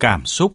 cảm xúc.